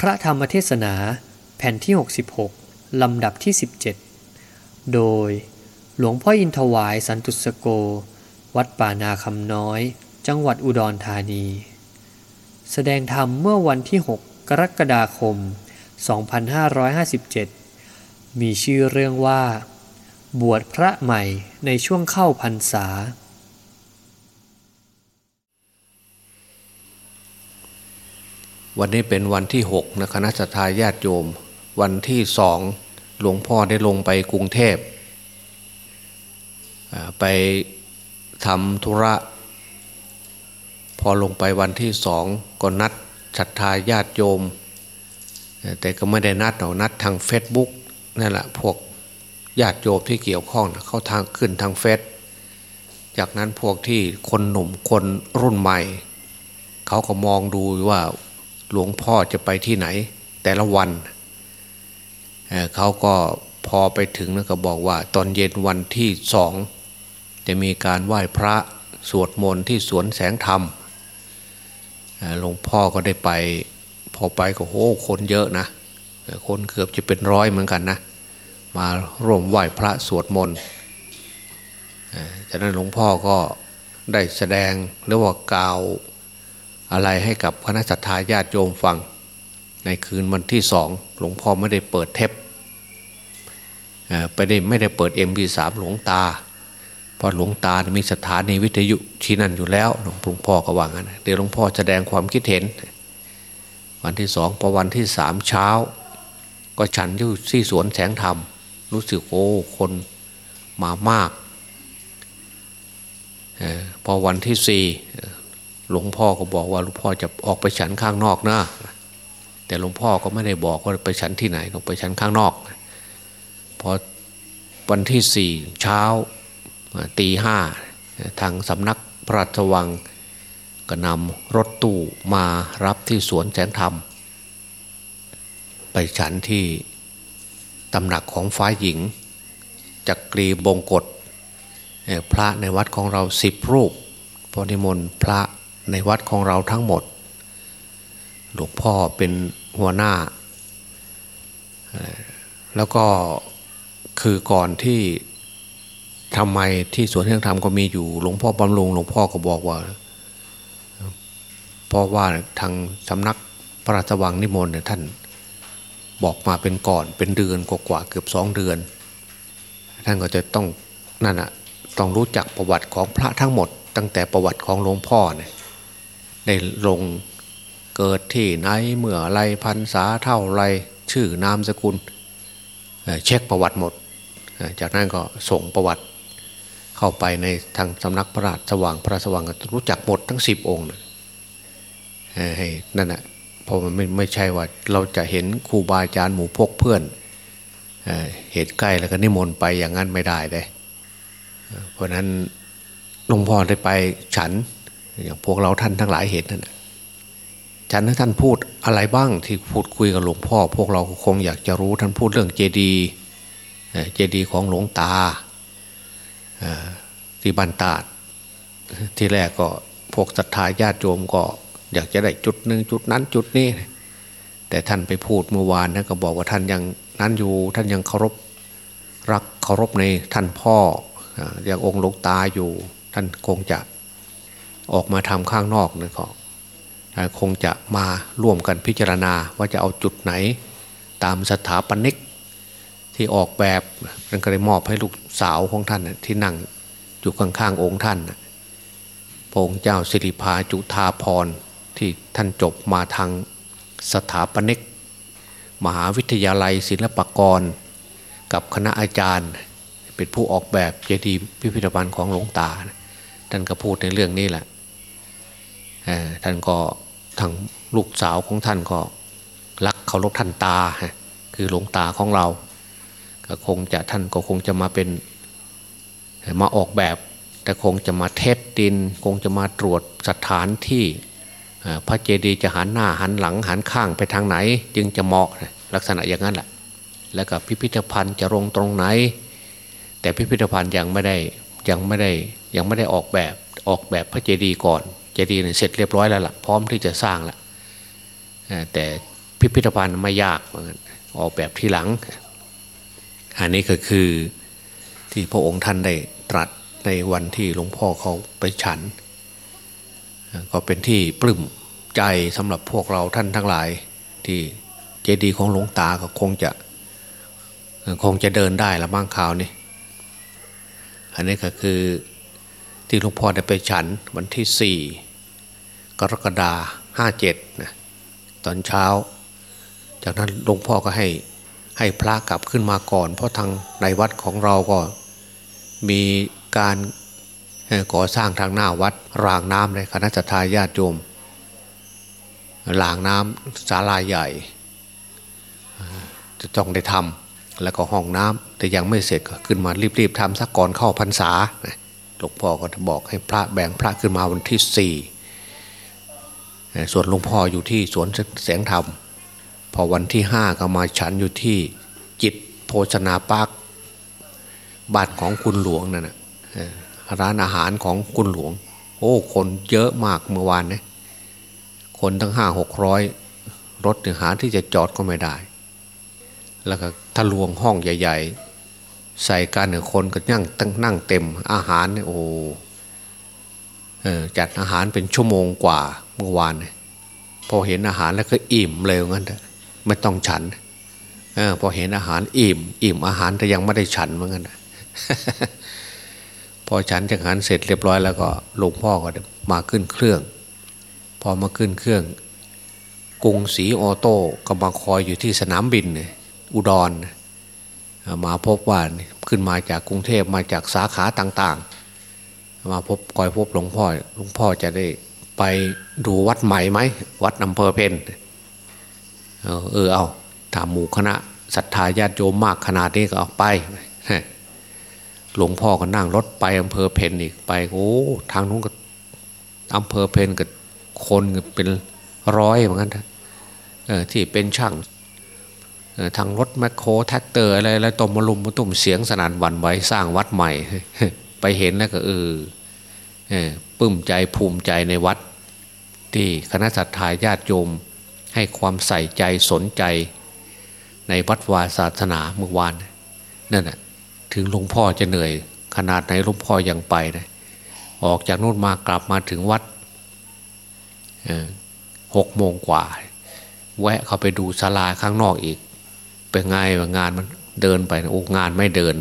พระธรรมเทศนาแผ่นที่ 66 ลำดับที่ 17 โดยหลวงพ่ออินทวายสันตุสโก วัดป่านาคำน้อย จังหวัดอุดรธานี แสดงธรรมเมื่อวันที่ 6 กรกฎาคม 2557 มีชื่อเรื่องว่า บวชพระใหม่ในช่วงเข้าพรรษา วันนี้เป็นวันที่6นะคณะสัตยาญาติโยม วันที่สองหลวงพ่อได้ลงไปกรุงเทพ ไปทำธุระ พอลงไปวันที่สองก็นัดศรัทธาญาติโยม แต่ก็ไม่ได้นัดหรอกนัดทางเฟซบุ๊กนั่นแหละพวกญาติโยมที่เกี่ยวข้องนะเข้าทางขึ้นทางเฟซจากนั้นพวกที่คนหนุ่มคนรุ่นใหม่ เขาก็มองดูว่า หลวงพ่อจะไปที่ไหน แต่ละวันเเขาก็พอไปถึงแล้วก็บอกว่า ตอนเย็นวันที่สองจะมีการไหว้พระสวดมนต์ที่สวนแสงธรรมหลวงพ่อก็ได้ไป พอไปก็โหคนเยอะนะคนเกือบจะเป็นร้อยเหมือนกันนะ มาร่วมไหว้พระสวดมนต์จากนั้นหลวงพ่อก็ได้แสดงหรือว่ากล่าว อะไรให้กับคณะสัตยาญาติโยมฟัง ในคืนวันที่สองหลวงพ่อไม่ได้เปิดเทปไปได้ไม่ได้เปิด MP3 หลวงตาเพราะหลวงตามีสถานีวิทยุที่นั่นอยู่แล้วหลวงพ่อก็ว่างั้นเดี๋ยวหลวงพ่อแสดงความคิดเห็น วันที่สองพอวันที่สามเช้า ก็ฉันอยู่ที่สวนแสงธรรม รู้สึกโอ้คนมามาก พอวันที่สี่ หลวงพ่อก็บอกว่าหลวงพ่อจะออกไปฉันข้างนอกนะแต่หลวงพ่อก็ไม่ได้บอกว่าไปฉันที่ไหนลงไปฉันข้างนอกพอวันที่สี่เช้าตีห้าทางสำนักพระราชวังก็นำรถตู้มารับที่สวนแสงธรรม ไปฉันที่ตำหนักของฟ้าหญิงจักรีบงกฎพระในวัดของเราสิบรูปพอนิมนต์พระ ในวัดของเราทั้งหมด หลวงพ่อเป็นหัวหน้า แล้วก็คือก่อนที่ทำไมที่สวนเที่ยงธรรมก็มีอยู่หลวงพ่อบำรุงหลวงพ่อก็บอกว่าเพราะว่าทางสำนักพระราชวังนิมนต์เนี่ยท่านบอกมาเป็นก่อนเป็นเดือนกว่าเกือบสองเดือน ท่านก็จะต้องนั่นอะต้องรู้จักประวัติของพระทั้งหมด ตั้งแต่ประวัติของหลวงพ่อเนี่ย ได้ลงเกิดที่ไหนเมื่อไรพันษาเท่าไรชื่อนามสกุลเช็คประวัติหมด จากนั้นก็ส่งประวัติเข้าไปในทางสำนักพระราชสวังพระราชวังรู้จักหมดทั้งสิบองค์ให้นั่นแหะเพราะมันไม่ไม่ใช่ว่าเราจะเห็นครูบาอาจารย์หมู่พกเพื่อนเหตุใกล้แล้วก็นิมนต์ไปอย่างนั้นไม่ได้เลยเพราะนั้นหลวงพ่อได้ไปฉัน อย่างพวกเราท่านทั้งหลายเห็นนั่นฉันให้ท่านพูดอะไรบ้างที่พูดคุยกับหลวงพ่อ พวกเราคงอยากจะรู้ท่านพูดเรื่องเจดีย์เจดีย์ของหลวงตาที่บันตาดที่แรกก็พวกศรัทธาญาติโยมก็ อยากจะได้จุดหนึ่งจุดนั้นจุดนี้ แต่ท่านไปพูดเมื่อวานนะก็บอกว่าท่านยังนั้นอยู่ท่านยังเคารพรักเคารพในท่านพ่ออย่างองค์หลวงตาอยู่ ท่านคงจะ ออกมาทำข้างนอกนะก็อ่าคงจะมาร่วมกันพิจารณาว่าจะเอาจุดไหน ตามสถาปนิก ที่ออกแบบท่านก็เลยมอบให้ลูกสาวของท่านที่นั่งอยู่ข้างๆองค์ท่านพระองค์เจ้าสิริพาจุธาพรที่ท่านจบมาทางสถาปนิก มหาวิทยาลัยศิลปากร กับคณะอาจารย์ เป็นผู้ออกแบบเจดีย์พิพิธภัณฑ์ของหลวงตาท่านก็พูดในเรื่องนี้แหละ ท่านก็ทางลูกสาวของท่านก็รักเคารพท่านตา คือหลวงตาของเรา ก็คงจะท่านก็คงจะมาเป็นมาออกแบบ แต่คงจะมาเทสดิน คงจะมาตรวจสถานที่พระเจดีย์จะหันหน้าหันหลังหันข้างไปทางไหน จึงจะเหมาะลักษณะอย่างนั้นแหละแล้วก็พิพิธภัณฑ์จะลงตรงไหน แต่พิพิธภัณฑ์ยังไม่ได้ยังไม่ได้ยังไม่ได้ออกแบบออกแบบพระเจดีย์ก่อน เจดีย์เนี่ยเสร็จเรียบร้อยแล้วล่ะพร้อมที่จะสร้างแล้วแต่พิพิธภัณฑ์ไม่ยากเหมือนกันออกแบบที่หลัง อันนี้ก็คือที่พระองค์ท่านได้ตรัสในวันที่หลวงพ่อเขาไปฉัน ก็เป็นที่ปลื้มใจสำหรับพวกเราท่านทั้งหลาย ที่เจดีย์ของหลวงตาก็คงจะ คงจะเดินได้ละบ้างข่าวนี้อันนี้ก็คือที่หลวงพ่อได้ไปฉันวันที่สี่ กรกฎาห้าเจ็ดนะตอนเช้า จากนั้นหลวงพ่อก็ให้ให้พระกลับขึ้นมาก่อน เพราะทางในวัดของเราก็มีการก่อสร้างทางหน้าวัดรางน้ำเลยคณะทาญาติโยมรางน้ำศาลาใหญ่ จะต้องได้ทำแล้วก็ห้องน้ำแต่ยังไม่เสร็จก็ขึ้นมารีบๆทำสักก่อนเข้าพรรษาหลวงพ่อก็จะบอกให้พระแบ่งพระขึ้นมาวันที่สี่ ส่วนหลวงพ่ออยู่ที่สวนแสงธรรม พอวันที่ห้าก็มาฉันอยู่ที่จิตโภชนาปาร์คบ้านของคุณหลวงนั่นนะร้านอาหารของคุณหลวง โอ้คนเยอะมากเมื่อวานเนี่ยคนตั้งห้าหกร้อยรถหาที่จะจอดก็ไม่ได้ แล้วก็ทะลวงห้องใหญ่ ๆ ใส่กันเนี่ยคนก็นั่งตั้งนั่งเต็มอาหารเนี่ยโอ้จัดอาหารเป็นชั่วโมงกว่า เมื่อวานเนี่ยพอเห็นอาหารแล้วก็อิ่มเลยงั้นไม่ต้องฉันอพอเห็นอาหารอิ่ม อิ่มอาหารแต่ยังไม่ได้ฉันเหมือนกันพอฉันจากอาหารเสร็จเรียบร้อยแล้วก็หลวงพ่อก็มาขึ้นเครื่อง พอมาขึ้นเครื่องกรุงศรีออโต้ก็มาคอยอยู่ที่สนามบินอุดรมาพบว่าขึ้นมาจากกรุงเทพมาจากสาขาต่าง ๆ มาพบคอยพบหลวงพ่อหลวงพ่อจะได้ ไปดูวัดใหม่ไหมวัดอำเภอเพนเออเออเอาถามหมู่คณะศรัทธาญาติโยมมากขนาดนี้ก็ออกไปหลวงพ่อก็นั่งรถไปอำเภอเพ็ญอีกไปโอ้ทางนู้นก็อำเภอเพ็ญกับคนเป็นร้อยเหมือนกันเออที่เป็นช่างทางรถแมคโครแทรกเตอร์อะไรระดมมารุมมาตุ้มเสียงสนั่นหวั่นไหวสร้างวัดใหม่ ไปเห็นแล้วก็เออ ปลื้มใจภูมิใจในวัด ที่คณะศรัทธาญาติโยม ให้ความใส่ใจสนใจ ในวัดวาศาสนาเมื่อวานนั่นแหะถึงหลวงพ่อจะเหนื่อย ขนาดไหนหลวงพ่อยังไปนะออกจากโน่นมากลับมาถึงวัดหกโมงกว่า แวะเข้าไปดูศาลาข้างนอกอีก เป็นไงว่างานมันเดินไปโอ้งานไม่เดิน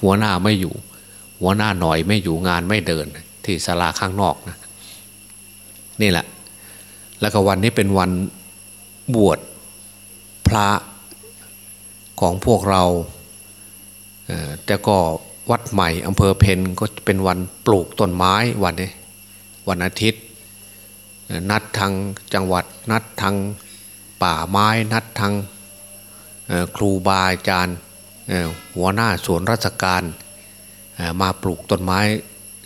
หัวหน้าไม่อยู่ หัวหน้าหน่อยไม่อยู่งานไม่เดิน ที่ศาลาข้างนอกนะนี่แหละ แล้วก็วันนี้เป็นวันบวชพระของพวกเราแต่ก็วัดใหม่อำเภอเพนก็เป็นวันปลูกต้นไม้วันนี้วันอาทิตย์ นัดทางจังหวัดนัดทางป่าไม้นัดทางครูบาอาจารย์หัวหน้าสวนราชการ มาปลูกต้นไม้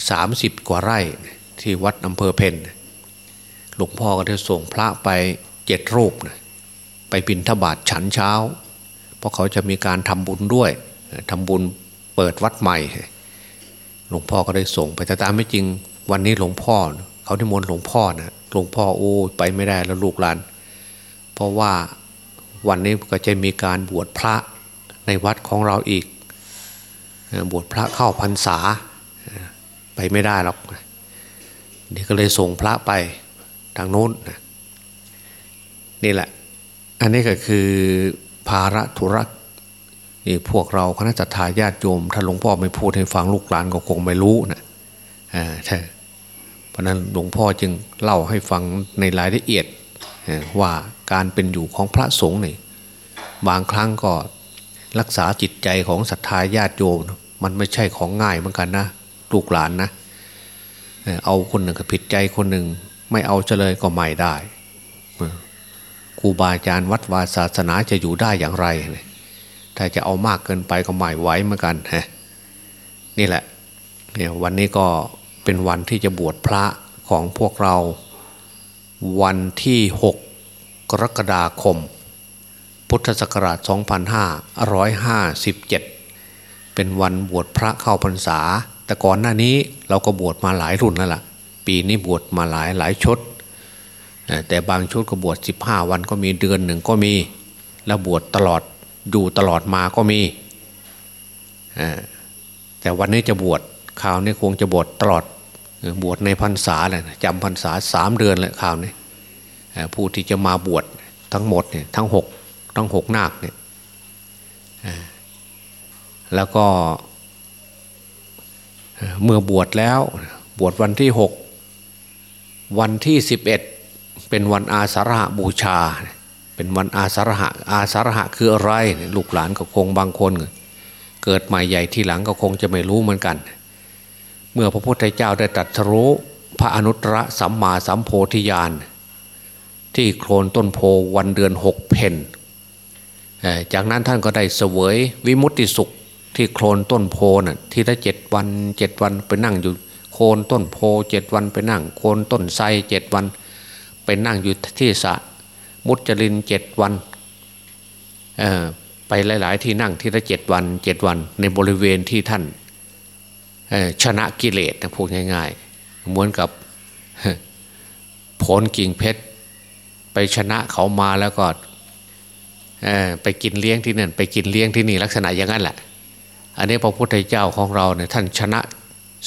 30 กว่าไร่ที่วัดอำเภอเพนหลวงพ่อก็ได้ส่งพระไปเจ็ดรูปนะไปบินทบาทฉันเช้า เพราะเขาจะมีการทำบุญด้วยทำบุญเปิดวัดใหม่ หลวงพ่อก็ได้ส่งไปแต่ตามไม่จริง วันนี้หลวงพ่อ เขาที่มนหลวงพ่อนะหลวงพ่อโอ้ไปไม่ได้แล้วลูกหลาน เพราะว่าวันนี้ก็จะมีการบวชพระในวัดของเราอีก บวชพระเข้าพรรษาไปไม่ได้หรอกนี่ก็เลยส่งพระไปทางโน้นนี่แหละ อันนี้ก็คือภาระธุระนี่พวกเราคณะจัตตาญาติโยมถ้าหลวงพ่อไม่พูดให้ฟังลูกหลานก็คงไม่รู้นะอ่าใช่เพราะนั้นหลวงพ่อจึงเล่าให้ฟังในรายละเอียดว่าการเป็นอยู่ของพระสงฆ์นี่บางครั้งก็ รักษาจิตใจของศรัทธาญาติโยมมันไม่ใช่ของง่ายเหมือนกันนะลูกหลานนะเอาคนหนึ่งกับผิดใจคนหนึ่ง ไม่เอาเฉลยก็ไม่ได้ครูบาอาจารย์วัดวาศาสนาจะอยู่ได้อย่างไร ถ้าจะเอามากเกินไปก็ไม่ไหวเหมือนกันฮะนี่แหละเนี่ยวันนี้ก็เป็นวันที่จะบวชพระของพวกเรา วันที่ 6 กรกฎาคม พุทธศักราช 2557 เป็นวันบวชพระเข้าพรรษา แต่ก่อนหน้านี้เราก็บวชมาหลายรุ่นแล้วล่ะ ปีนี้บวชมาหลายหลายชด แต่บางชุดก็บวชสิบห้าวันก็มีเดือนหนึ่งก็มี แล้วบวชตลอดอยู่ตลอดมาก็มี แต่วันนี้จะบวชข่าวนี้คงจะบวชตลอดบวชในพรรษาเลยจำพรรษาสามเดือนเลยข่าวนี้ผู้ที่จะมาบวชทั้งหมดเนี่ยทั้งหก ทั้งหกนาคเนี่ยแล้วก็เมื่อบวชแล้วบวชวันที่หกวันที่สิบเอ็ดเป็นวันอาสาฬหบูชา เป็นวันอาสาฬหะอาสาฬหะคืออะไรลูกหลานก็คงบางคน เกิดใหม่ใหญ่ทีหลังก็คงจะไม่รู้เหมือนกัน เมื่อพระพุทธเจ้าได้ตรัสรู้พระอนุตตรสัมมาสัมโพธิญาณที่โคลนต้นโพวันเดือนหกเพน จากนั้นท่านก็ได้เสวยวิมุตติสุขที่โคลนต้นโพน่ะที่ละเจ็ดวันเจ็ดวันไปนั่งอยู่โคนต้นโพเจ็ดวันไปนั่ง โคนต้นไทรเจ็ดวัน ไปนั่งอยู่ที่สะมุจลินเจ็ดวันไปหลาย ๆ ที่นั่งที่ละเจ็ดวันเจ็ดวัน ในบริเวณที่ท่านชนะกิเลสนะพูดง่าย ๆ เหมือนกับผลกิ่งเพชร ไปชนะเขามาแล้วก็ ไปกินเลี้ยงที่นั่นไปกินเลี้ยงที่นี่ลักษณะอย่างนั้นแหละ อันนี้พระพุทธเจ้าของเราเนี่ยท่านชนะ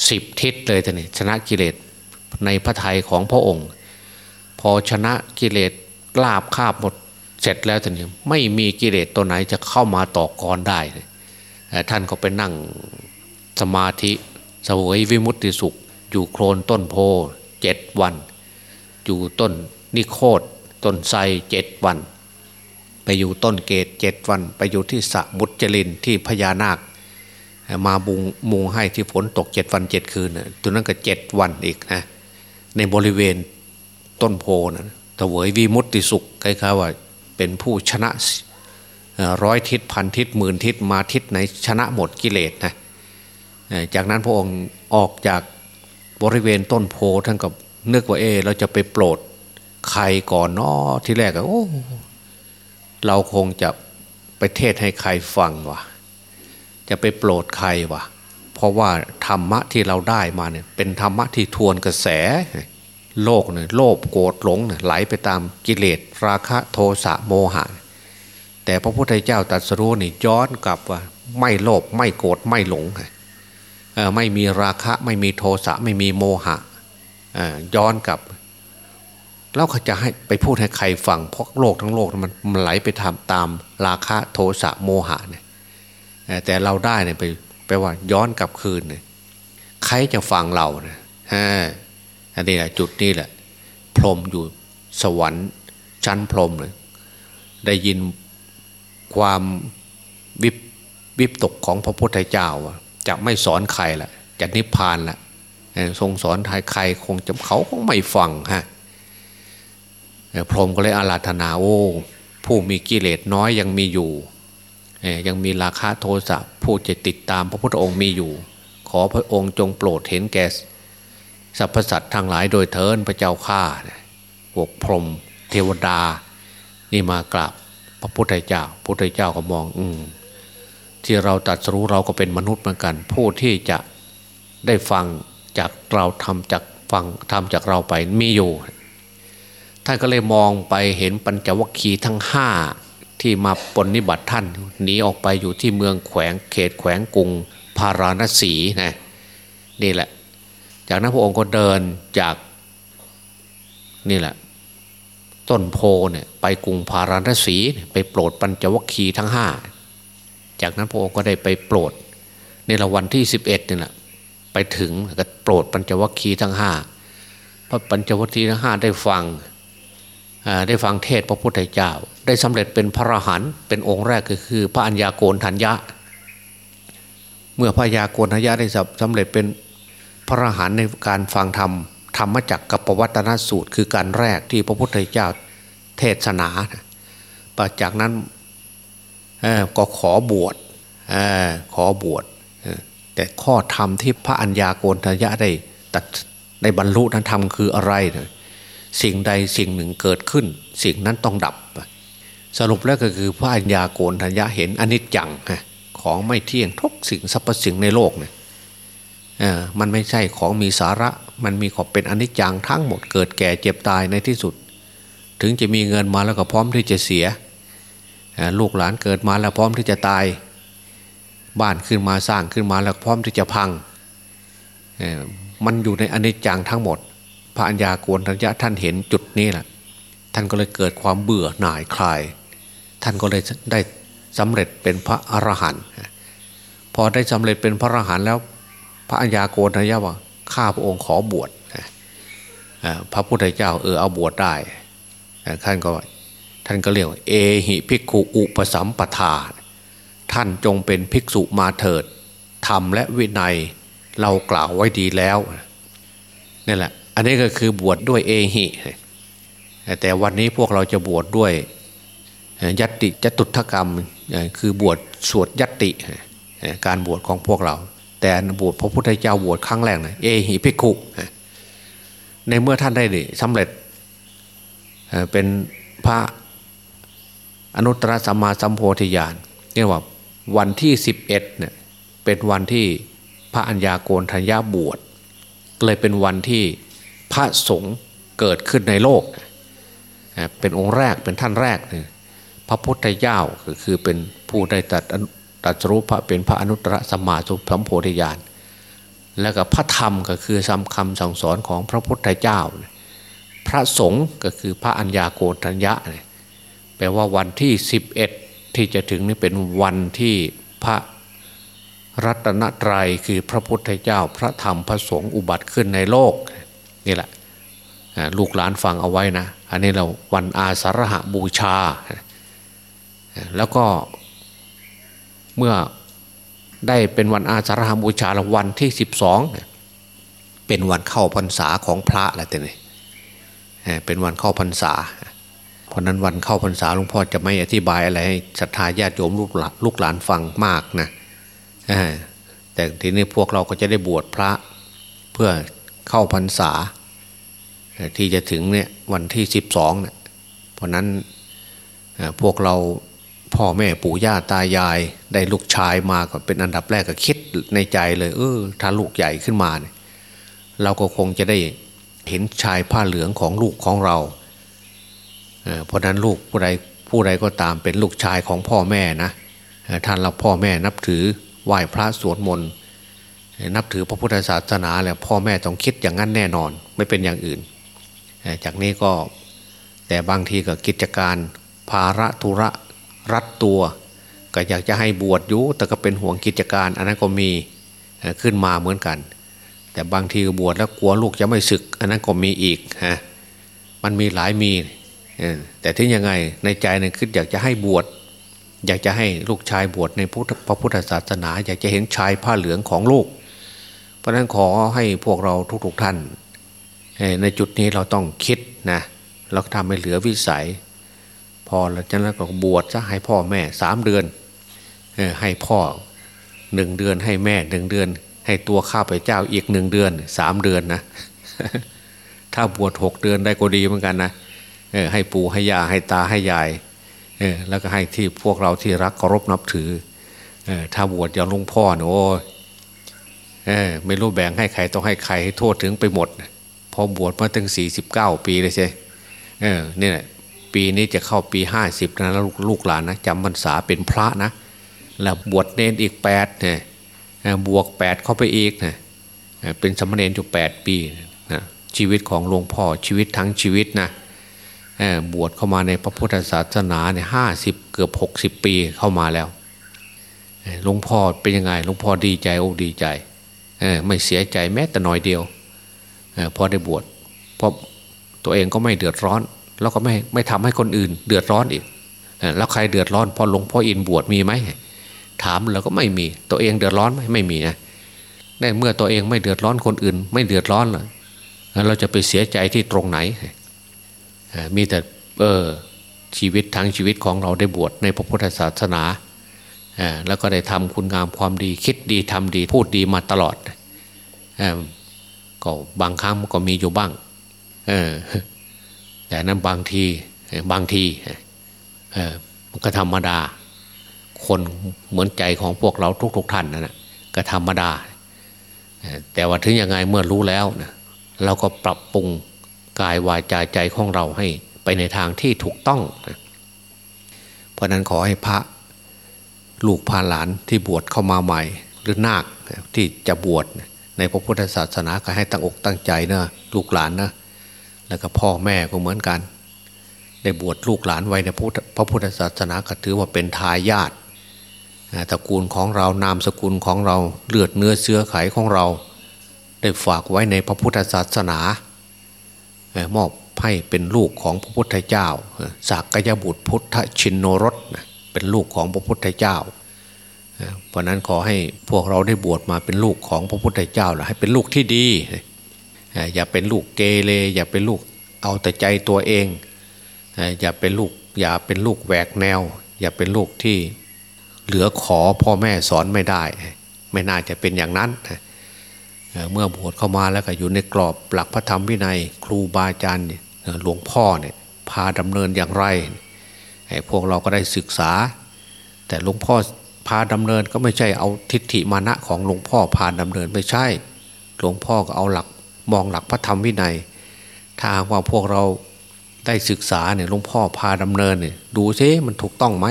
สิบทิศเลยท่านนี่ชนะกิเลสในพระทัยของพระองค์ พอชนะกิเลสลาบคาบหมดเสร็จแล้วท่านนี่ไม่มีกิเลสตัวไหนจะเข้ามาต่อกรได้ ท่านก็ไปนั่งสมาธิสวยวิมุตติสุข อยู่โคลนต้นโพเจ็ดวัน อยู่ต้นนิโคดต้นไทรเจ็ดวัน ไปอยู่ต้นเกตเจ็ดวัน ไปอยู่ที่สะมุจลินที่พญานาค มาบุงมุงให้ที่ฝนตกเจ็ดวันเจ็ดคืนตัวนั้นก็เจ็ดวันอีกนะในบริเวณต้นโพนะถวยวีมุตติสุขคล้ายๆว่าเป็นผู้ชนะร้อยทิศพันทิศหมื่นทิศมาทิศไหนชนะหมดกิเลสนะจากนั้นพระองค์ออกจากบริเวณต้นโพท่านก็นึกว่าเอ เราจะไปโปรดใครก่อนนาะที่แรกก็โอ้ เราคงจะไปเทศให้ใครฟังวะจะไปโปรดใครวะเพราะว่าธรรมะที่เราได้มาเนี่ยเป็นธรรมะที่ทวนกระแส โลกเนี่ยโลภโกรธหลงเนี่ยไหลไปตามกิเลสราคะโทสะโมหะ แต่พระพุทธเจ้าตรัสรู้นี่ย้อนกลับว่า ไม่โลภไม่โกรธไม่หลงไม่มีราคะไม่มีโทสะไม่มีโมหะย้อนกลับ แล้วเขาจะให้ไปพูดให้ใครฟังเพราะโลกทั้งโลกมันมันไหลไปทำตามราคะโทสะโมหะเนี่ยแต่เราได้เนี่ยไปไปว่าย้อนกลับคืนเนี่ยใครจะฟังเราเนี่ยอันนี้แหละจุดนี้แหละ พรมอยู่สวรรค์ชั้นพรมเลยได้ยินความวิบวิบตกของพระพุทธเจ้าจะไม่สอนใครละจะนิพพานละทรงสอนใครคงจะเขาคงไม่ฟังฮะ พรหมก็เลยอาราธนาโอ้ผู้มีกิเลสน้อยยังมีอยู่ยังมีราคะโทสะผู้จะติดตามพระพุทธองค์มีอยู่ ขอพระองค์จงโปรดเห็นแก่สรรพสัตว์ทั้งหลายโดยเทินพระเจ้าข้าพวกพรหมเทวดา นี่มากราบพระพุทธเจ้าพระพุทธเจ้าก็มองอืมที่เราตัดสู้เราก็เป็นมนุษย์เหมือนกัน ผู้ที่จะได้ฟังจากเราทำจากฟังทำจากเราไปมีอยู่ ท่านก็เลยมองไปเห็นปัญจวัคคีย์ทั้งห้าที่มาปนนิบัติท่านหนีออกไปอยู่ที่เมืองแขวงเขตแขวงกรุงพาราณสีนะนี่แหละ จากนั้นพระองค์ก็เดินจากนี่แหละ ต้นโพเนี่ยไปกรุงพาราณสีไปโปรดปัญจวัคคีย์ทั้งห้าจากนั้นพระองค์ก็ได้ไปโปรดในละวันที่สิบเอ็ดนี่แหละไปถึงก็โปรดปัญจวัคคีย์ทั้งห้าพระปัญจวัคคีย์ทั้งห้าได้ฟัง ได้ฟังเทศพระพุทธเจ้า ได้สำเร็จเป็นพระอรหันต์เป็นองค์แรกก็คือ พระัญญาโกณทัญญะ เมื่อพระญาโกณทัญญะได้สำเร็จเป็นพระอรหันต์ในการฟังธรรมธรรมจักกับปวัตนสูตร คือการแรกที่พระพุทธเจ้าเทศนาต่อจากนั้นก็ขอบวชขอบวชแต่ข้อธรรมที่พระัญญาโกณทัญญะได้ตัดได้บรรลุนั้นธรรมคืออะไรเนี่ย สิ่งใดสิ่งหนึ่งเกิดขึ้น สิ่งนั้นต้องดับ สรุปแล้วก็คือพระอัญญาโกณทัญญาเห็นอนิจจังของไม่เที่ยงทุกสิ่งสรรพสิ่งในโลกเนี่ยมันไม่ใช่ของมีสาระ มันมีขอบเป็นอนิจจังทั้งหมดเกิดแก่เจ็บตายในที่สุด ถึงจะมีเงินมาแล้วก็พร้อมที่จะเสีย ลูกหลานเกิดมาแล้วพร้อมที่จะตาย บ้านขึ้นมาสร้างขึ้นมาแล้วพร้อมที่จะพัง มันอยู่ในอนิจจังทั้งหมด พระัญญาโกณทัญญะท่านเห็นจุดนี้แหละท่านก็เลยเกิดความเบื่อหน่ายคลาย ท่านก็เลยได้สำเร็จเป็นพระอรหันต์พอได้สำเร็จเป็นพระอรหันต์แล้ว พระัญญาโกณทัญญะว่าข้าพระองค์ขอบวชพระพุทธเจ้าเออเอาบวชได้ท่านก็ท่านก็เรียกว่าเอหิภิกขุอุปสัมปทา ท่านจงเป็นภิกษุมาเถิดธรรมและวินัยเรากล่าวไว้ดีแล้วนี่แหละ อันนี้ก็คือบวชดด้วยเอหิแต่วันนี้พวกเราจะบวชดด้วยยัตติจตุถกรรมคือบวชสวดยัตติการบวชของพวกเรา แต่บวชพระพุทธเจ้าบวชครั้งแรกนะเอหิภิกขุในเมื่อท่านได้สำเร็จเป็นพระอนุตตรสัมมาสัมโพธิญาณเรียกว่าวันที่สิบเอ็ดเนี่ยเป็นวันที่พระัญญาโกณทัญญาบวชเลยเป็นวันที่ พระสงฆ์เกิดขึ้นในโลก เป็นองค์แรกเป็นท่านแรกเลยพระพุทธเจ้าก็คือเป็นผู้ได้ตัดตัดรู้พระเป็นพระอนุตตรสัมมาสัมโพธิญาณแล้วก็พระธรรมก็คือคำคำสั่งสอนของพระพุทธเจ้า พระสงฆ์ก็คือพระัญญาโกณทัญญะแปลว่าวันที่ 11 ที่จะถึงนี่เป็นวันที่พระรัตนตรัยคือพระพุทธเจ้า พระธรรมพระสงฆ์อุบัติขึ้นในโลก นี่แหละลูกหลานฟังเอาไว้นะ อันนี้เราวันอาสาฬหบูชา แล้วก็เมื่อได้เป็นวันอาสาฬหบูชาละวันที่สิบสองเป็นวันเข้าพรรษาของพระแล้วแต่นี่เป็นวันเข้าพรรษา เพราะนั้นวันเข้าพรรษาหลวงพ่อจะไม่อธิบายอะไรให้ศรัทธาญาติโยมลูกหลานลูกหลานฟังมากนะแต่ทีนี้พวกเราก็จะได้บวชพระเพื่อ เข้าพรรษา ที่จะถึงเนี่ยวันที่สิบสองเนี่ยเพราะนั้นพวกเราพ่อแม่ปู่ย่าตายายได้ลูกชายมาก็เป็นอันดับแรกก็คิดในใจเลย เออถ้าลูกใหญ่ขึ้นมาเนี่ยเราก็คงจะได้เห็นชายผ้าเหลืองของลูกของเราเพราะนั้นลูกผู้ใดผู้ใดก็ตามเป็นลูกชายของพ่อแม่นะท่านเราพ่อแม่นับถือไหว้พระสวดมนต์ นับถือพระพุทธศาสนาแล้วพ่อแม่ต้องคิดอย่างนั้นแน่นอนไม่เป็นอย่างอื่น จากนี้ก็แต่บางทีก็กิจการภาระธุระรัดตัว ก็อยากจะให้บวชอยู่แต่ก็เป็นห่วงกิจการ อันนั้นก็มีขึ้นมาเหมือนกัน แต่บางทีบวชแล้วกลัวลูกจะไม่ศึก อันนั้นก็มีอีกฮะมันมีหลายมีแต่ที่ยังไงในใจเนี่ยคืออยากจะให้บวชอยากจะให้ลูกชายบวชในพระพุทธศาสนา อยากจะเห็นชายผ้าเหลืองของลูก เพราะนั้นขอให้พวกเราทุกๆท่าน ในจุดนี้เราต้องคิดนะเราทำให้เหลือวิสัย พอแล้วจากนั้นก็บวชจะให้พ่อแม่สามเดือนให้พ่อหนึ่งเดือนให้แม่หนึ่งเดือน ให้ตัวข้าพเจ้าอีกหนึ่งเดือนสามเดือนนะ ถ้าบวชหกเดือนได้ก็ดีเหมือนกันนะให้ปู่ให้ยาให้ตาให้ยายแล้วก็ให้ที่พวกเราที่รักเคารพนับถือถ้าบวชอย่างลุงพ่อโอ้ ไม่รู้แบ่งให้ใครต้องให้ใครให้โทษถึงไปหมด พอบวชมาตั้งสี่สิบเก้าปีเลยใช่เนี่ยปีนี้จะเข้าปีห้าสิบนะแล้วลูกหลานนะจำพรรษาเป็นพระนะ แล้วบวชเนนอีกแปดเนี่ยบวกแปดเข้าไปอีกนะเป็นสมณเณรอยู่แปดปีนะชีวิตของหลวงพ่อชีวิตทั้งชีวิตนะบวชเข้ามาในพระพุทธศาสนาเนี่ยห้าสิบเกือบหกสิบปีเข้ามาแล้วหลวงพ่อเป็นยังไงหลวงพ่อดีใจโอ้ดีใจ ไม่เสียใจแม้แต่น้อยเดียวพอได้บวชเพราะตัวเองก็ไม่เดือดร้อน แล้วก็ไม่ไม่ทำให้คนอื่น เดือดร้อนอีกแล้วใครเดือดร้อนพอหลวงพ่ออินบวชมีไหมถามแล้วก็ไม่มีตัวเองเดือดร้อนไหมไม่มีนะได้เมื่อตัวเองไม่เดือดร้อนคนอื่น ไม่เดือดร้อนเลยเราจะไปเสียใจที่ตรงไหนมีแต่เออชีวิตทั้งชีวิตของเราได้บวชในพระพุทธศาสนา แล้วก็ได้ทำคุณงามความดีคิดดีทำดีพูดดีมาตลอดก็บางครั้งก็มีอยู่บ้างแต่นั้นบางทีบางทีมันก็ธรรมดา คนเหมือนใจของพวกเราทุก ๆ ท่านนะนะก็ธรรมดา แต่ว่าถึงยังไงเมื่อรู้แล้วนะเราก็ปรับปรุงกายวาจาใจของเราให้ไปในทางที่ถูกต้องนะเพราะนั้นขอให้พระ ลูกพาหลานที่บวชเข้ามาใหม่ หรือนาคที่จะบวชในพระพุทธศาสนาก็ให้ตั้งอกตั้งใจนะลูกหลานนะแล้วก็พ่อแม่ก็เหมือนกัน ได้บวชลูกหลานไว้ในพระพุทธศาสนาก็ถือว่าเป็นทายาทตระกูลของเรานามสกุลของเราเลือดเนื้อเชื้อไขของเรา ได้ฝากไว้ในพระพุทธศาสนามอบให้เป็นลูกของพระพุทธเจ้าสักยบุตรพุทธชินโนรส เป็นลูกของพระพุทธเจ้าเพราะนั้นขอให้พวกเราได้บวชมาเป็นลูกของพระพุทธเจ้าแล้วให้เป็นลูกที่ดี อย่าเป็นลูกเกเรอย่าเป็นลูกเอาแต่ใจตัวเอง อย่าเป็นลูกอย่าเป็นลูกแหวกแนว อย่าเป็นลูกที่เหลือขอพ่อแม่สอนไม่ได้ ไม่น่าจะเป็นอย่างนั้น เมื่อบวชเข้ามาแล้วก็อยู่ในกรอบหลักพระธรรมวินัย ครูบาอาจารย์หลวงพ่อเนี่ยพาดำเนินอย่างไร พวกเราก็ได้ศึกษา แต่หลวงพ่อพาดำเนินก็ไม่ใช่เอาทิฏฐิมานะของหลวงพ่อพาดำเนินไม่ใช่ หลวงพ่อก็เอาหลักมองหลักพระธรรมวินัย ถ้าว่าพวกเราได้ศึกษาเนี่ยหลวงพ่อพาดำเนินเนี่ยดูซิมันถูกต้องไหม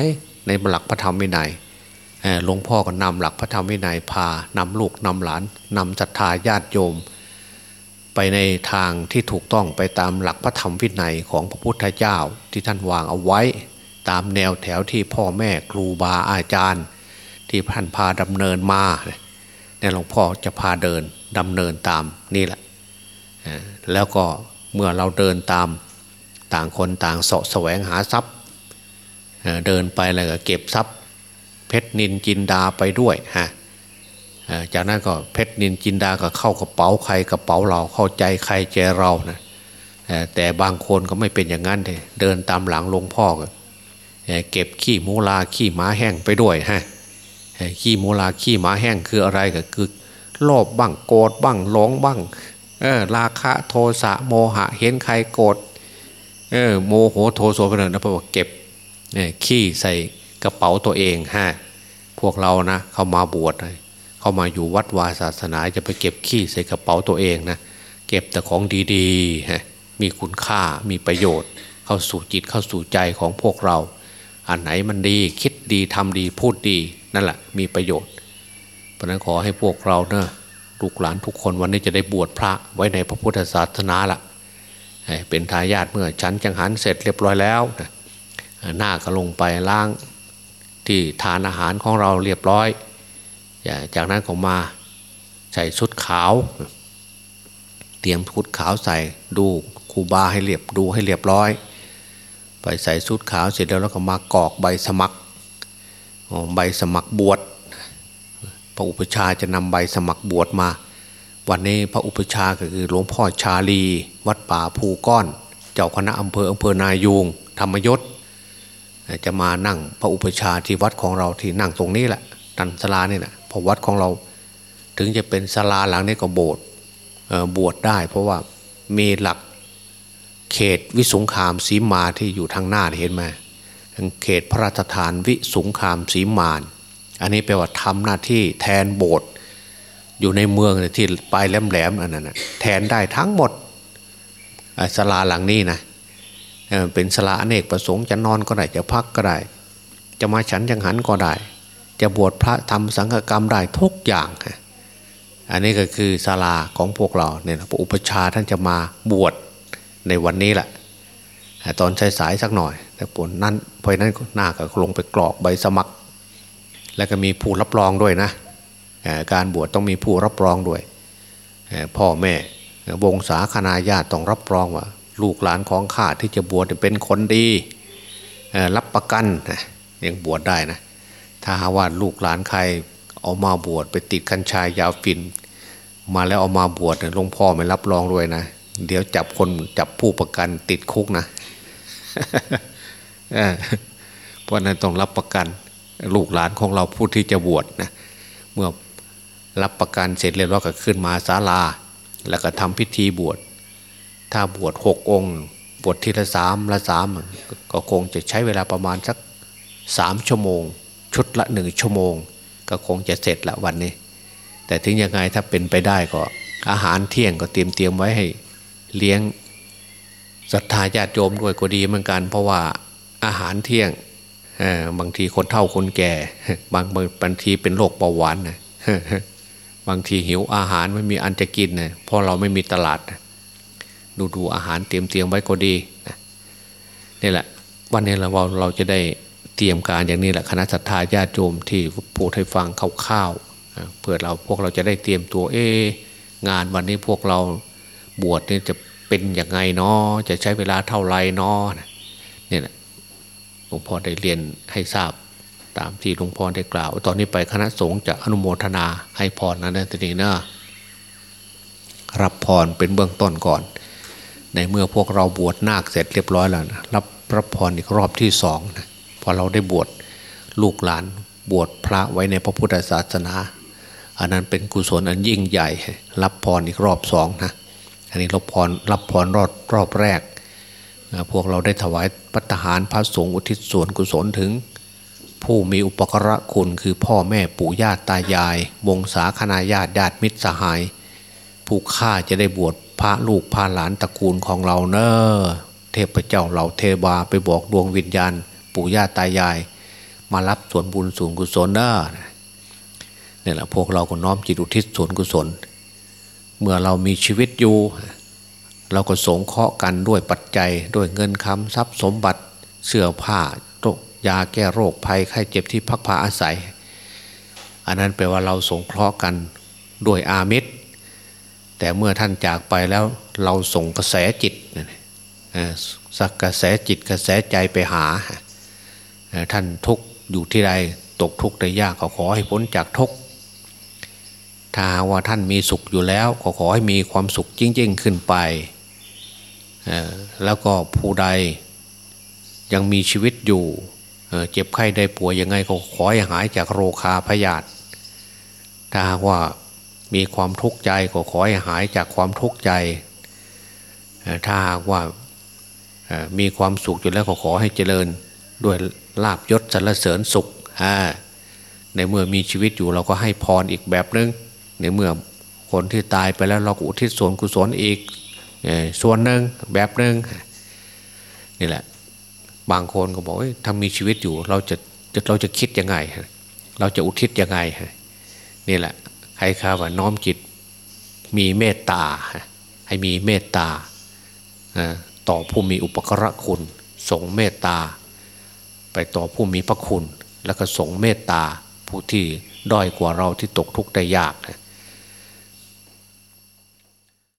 ในหลักพระธรรมวินัยหลวงพ่อก็นำหลักพระธรรมวินัยพานำลูกนำหลานนำศรัทธาญาติโยม ไปในทางที่ถูกต้องไปตามหลักพระธรรมวินัยของพระพุทธเจ้าที่ท่านวางเอาไว้ ตามแนวแถวที่พ่อแม่ครูบาอาจารย์ ที่ท่านพาดำเนินมาเนี่ยหลวงพ่อจะพาเดินดำเนินตามนี่แหละแล้วก็เมื่อเราเดินตามต่างคนต่างเสาะแสวงหาทรัพย์ เดินไปแล้วก็เก็บทรัพย์ เพชรนินจินดาไปด้วยฮะจากนั้นก็เพชรนินจินดาก็เข้ากระเป๋าใครกระเป๋าเราเข้าใจใครใจเรานะแต่บางคนก็ไม่เป็นอย่างนั้นเลยเดินตามหลังหลวงพ่อ เก็บขี้มูลาขี้ม้าแห้งไปด้วยฮะขี้มูลาขี้ม้าแห้งคืออะไรก็คือโลภบ้างโกรธบ้างหลงบ้างเออราคะโทสะโมหะเห็นใครโกรธเออโมโหโทโสไปเลยนะเพราะว่าเก็บขี้ใส่กระเป๋าตัวเองฮะพวกเรานะเข้ามาบวชเข้ามาอยู่วัดวาศาสนาจะไปเก็บขี้ใส่กระเป๋าตัวเองนะเก็บแต่ของดีๆฮะมีคุณค่ามีประโยชน์ เข้าสู่จิตเข้าสู่ใจของพวกเรา อันไหนมันดีคิดดีทำดีพูดดีนั่นแหละมีประโยชน์ เพราะนั้นขอให้พวกเราเนะลูกหลานทุกคนวันนี้จะได้บวชพระไว้ในพระพุทธศาสนาละเป็นทายาทเมื่อชั้นจังหันเสร็จเรียบร้อยแล้วหน้าก็ลงไปล้างที่ทานอาหารของเราเรียบร้อย จากนั้นก็มาใส่ชุดขาว เตรียมชุดขาวใส่ดูครูบาให้เรียบดูให้เรียบร้อย ไปใส่ชุดขาวเสร็จแล้วเราก็มากอกใบสมัครใบสมัครบวชพระอุปชาจะนำใบสมัครบวชมา วันนี้พระอุปชาก็คือหลวงพ่อชาลี วัดป่าภูก้อน เจ้าคณะอำเภออำเภอนายูงธรรมยศจะมานั่งพระอุปชาที่วัดของเราที่นั่งตรงนี้แหละตันสลาเนี่ยนะพอวัดของเราถึงจะเป็นสลาหลังนี้ก็โบสถ์บวชได้ เพราะว่ามีหลัก เขตวิสุงคามสีมาที่อยู่ทางหน้าเห็นไหมเขตพระราชทานวิสุงคามสีมาน อันนี้แปลว่าทำหน้าที่แทนโบสถ์อยู่ในเมืองที่ปลายแหลมๆอันนั้นแทนได้ทั้งหมดสลาหลังนี้นะเป็นสละอเนกประสงค์จะนอนก็ได้จะพักก็ได้ จะมาฉันยังหันก็ได้ จะบวชพระทำสังฆกรรมได้ทุกอย่าง อันนี้ก็คือศาลาของพวกเราเนี่ยพระอุปชาท่านจะมาบวช ในวันนี้แหละตอนสายๆสักหน่อย แต่ผลนั้นเพราะนั้นหน้าก็ลงไปกรอกใบสมัคร แล้วก็มีผู้รับรองด้วยนะการบวชต้องมีผู้รับรองด้วย พ่อแม่วงศาคณาญาติต้องรับรองว่า ลูกหลานของข้าที่จะบวชเป็นคนดีรับประกันยังบวชได้นะ ถ้าหาว่าลูกหลานใครเอามาบวชไปติดกัญชายาวฟิน มาแล้วเอามาบวชหลวงพ่อไม่รับรองด้วยนะ เดี๋ยวจับคนจับผู้ประกันติดคุกนะเพราะนั้นต้องรับประกันลูกหลานของเราผู้ที่จะบวชนะเมื่อรับประกันเสร็จเรียบร้อยก็ขึ้นมาศาลา แล้วก็ทำพิธีบวช ถ้าบวชหกองค์บวชทีละสามละสามก็คงจะใช้เวลาประมาณสักสามชั่วโมง ชุดละหนึ่งชั่วโมง ก็คงจะเสร็จละวันนี้ แต่ถึงยังไงถ้าเป็นไปได้ก็อาหารเที่ยงก็เตรียมเตรียมไว้ให้ เลี้ยงศรัทธาญาติโยมด้วยก็ดีเหมือนกัน เพราะว่าอาหารเที่ยงบางทีคนเฒ่าคนแก่ บางบางทีเป็นโรคเบาหวานนะบางทีหิวอาหารไม่มีอันจะกินนะเพราะเราไม่มีตลาดดูดูอาหารเตรียมเตรียมไว้ก็ดีนี่แหละ วันนี้เราเราจะได้เตรียมการอย่างนี้แหละคณะสัตยาญาติโยมที่พูดให้ฟังคร่าวๆเพื่อเราพวกเราจะได้เตรียมตัวเองานวันนี้พวกเรา บวชนี่จะเป็นยังไงเนาะจะใช้เวลาเท่าไรเนาะเนี่ยหลวงพ่อได้เรียนให้ทราบตามที่หลวงพ่อได้กล่าว ตอนนี้ไปคณะสงฆ์จะอนุโมทนาให้พรนะนั่นทีนี้นะรับพรเป็นเบื้องต้นก่อน ในเมื่อพวกเราบวชนาคเสร็จเรียบร้อยแล้วนะรับพรับพรอีกรอบที่สองนะพอเราได้บวชลูกหลานบวชพระไว้ในพระพุทธศาสนา อันนั้นเป็นกุศลอันยิ่งใหญ่ รับพรอีกรอบสองนะ อันนี้รับพรรับพรรอบรอบแรก พวกเราได้ถวายปัตหารพระสงฆ์อุทิศส่วนกุศลถึง ผู้มีอุปกระคุณคือพ่อแม่ปู่ย่าตายาย วงศาคณาญาติญาติมิตรสหาย ผู้ฆ่าจะได้บวชพระลูกพระหลานตระกูลของเราเนอเทพเจ้าเหล่าเทวาไปบอกดวงวิญญาณ ปู่ย่าตายาย มารับส่วนบุญส่วนกุศลเนอเนี่แหละพวกเราก็น้อมจิตอุทิศส่วนกุศล เมื่อเรามีชีวิตอยู่ เราก็สงเคราะห์กันด้วยปัจจัยด้วยเงินคำทรัพย์สมบัติเสื้อผ้ายาแก้โรคภัยไข้เจ็บที่พักผ้าอาศัย อันนั้นแปลว่าเราสงเคราะห์กันด้วยอามิตร แต่เมื่อท่านจากไปแล้วเราส่งกระแสจิตสักกระแสจิตกระแสใจไปหา ท่านทุกอยู่ที่ใดตกทุกข์ได้ยากขอขอให้พ้นจากทุกข์ ถ้าว่าท่านมีสุขอยู่แล้วขอขอให้มีความสุขยิ่งๆ ขึ้นไป แล้วก็ผู้ใดยังมีชีวิตอยู่เจ็บไข้ได้ป่วยยังไงก็ขอให้หายจากโรคาพยาธิถ้าว่ามีความทุกข์ใจก็ขอให้หายจากความทุกข์ใจ ถ้าว่ามีความสุขอยู่แล้วก็ขอให้เจริญด้วยลาบยศสรรเสริญสุขในเมื่อมีชีวิตอยู่เราก็ให้พรอีกแบบนึง ในเมื่อคนที่ตายไปแล้วเราก็อุทิศส่วนกุศลอีกส่วนหนึ่งแบบหนึ่งนี่แหละ บางคนก็บอกถ้ามีชีวิตอยู่ เราจะเราจะคิดยังไง เราจะอุทิศยังไงนี่แหละใครข้าว่าน้อมจิตมีเมตตา ให้มีเมตตาต่อผู้มีอุปกระคุณ ส่งเมตตา ไปต่อผู้มีพระคุณ แล้วก็ส่งเมตตาผู้ที่ด้อยกว่าเราที่ตกทุกข์ได้ยากนะ